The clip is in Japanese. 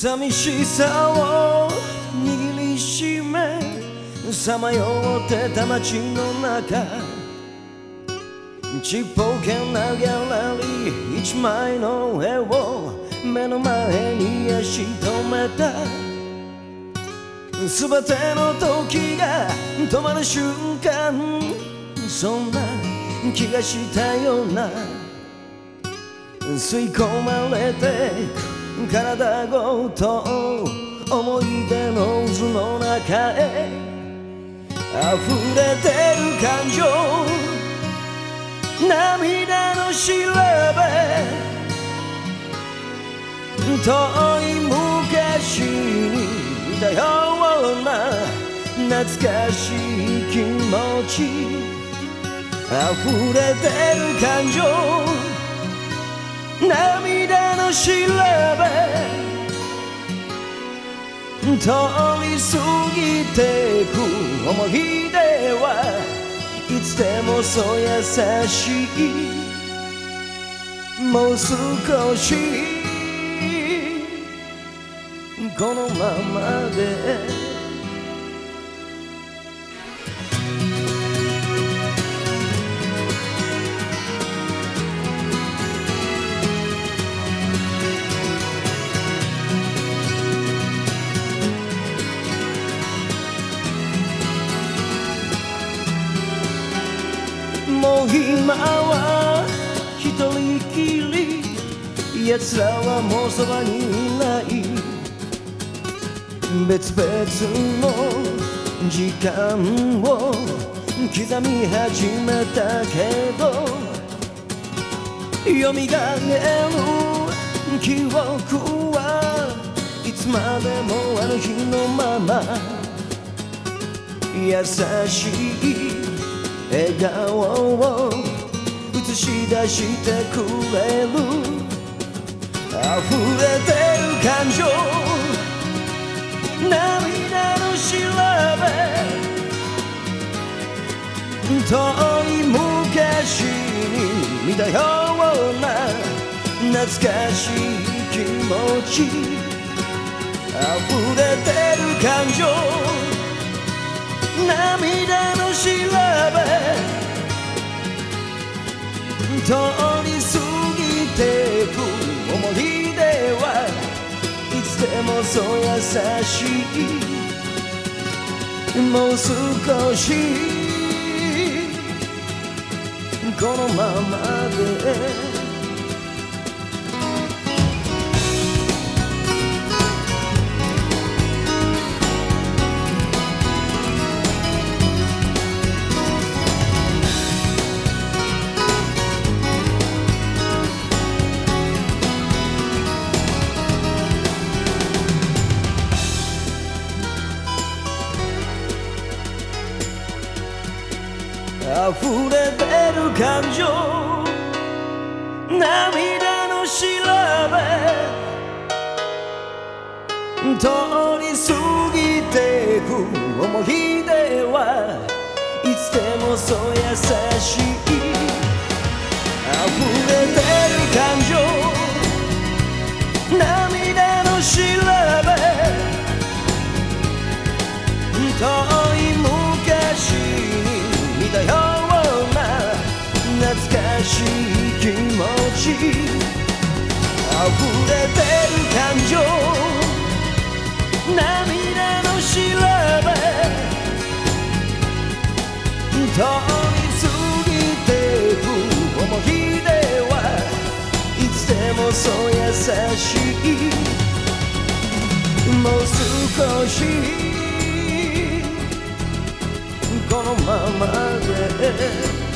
寂しさを握りしめさまよってた街の中ちっぽけなギャラリー一枚の絵を目の前に足止めた。全ての時が止まる瞬間そんな気がしたような。吸い込まれてく体ごと思い出の渦の中へ。溢れてる感情。涙の調べ。遠い昔に見たような懐かしい気持ち。溢れてる感情。涙の調べ通り過ぎてく思い出はいつでもそう優しい。もう少しこのままで。も今は一人きり奴らはもうそばにいない別々の時間を刻み始めたけど蘇る記憶はいつまでもあの日のまま優しい笑顔を映し出してくれる。溢れてる感情。涙の調べ。遠い昔に見たような懐かしい気持ち。溢れてる感情。涙の通り過ぎてく思い出はいつでもそう優しいもう少しこのままで溢れてる感情。涙の調べ。通り過ぎてく思い出はいつでもそう優しい。しい気持ち。溢れてる感情。涙の調べ。通り過ぎてく思い出はいつでもそう優しい。もう少しこのままで。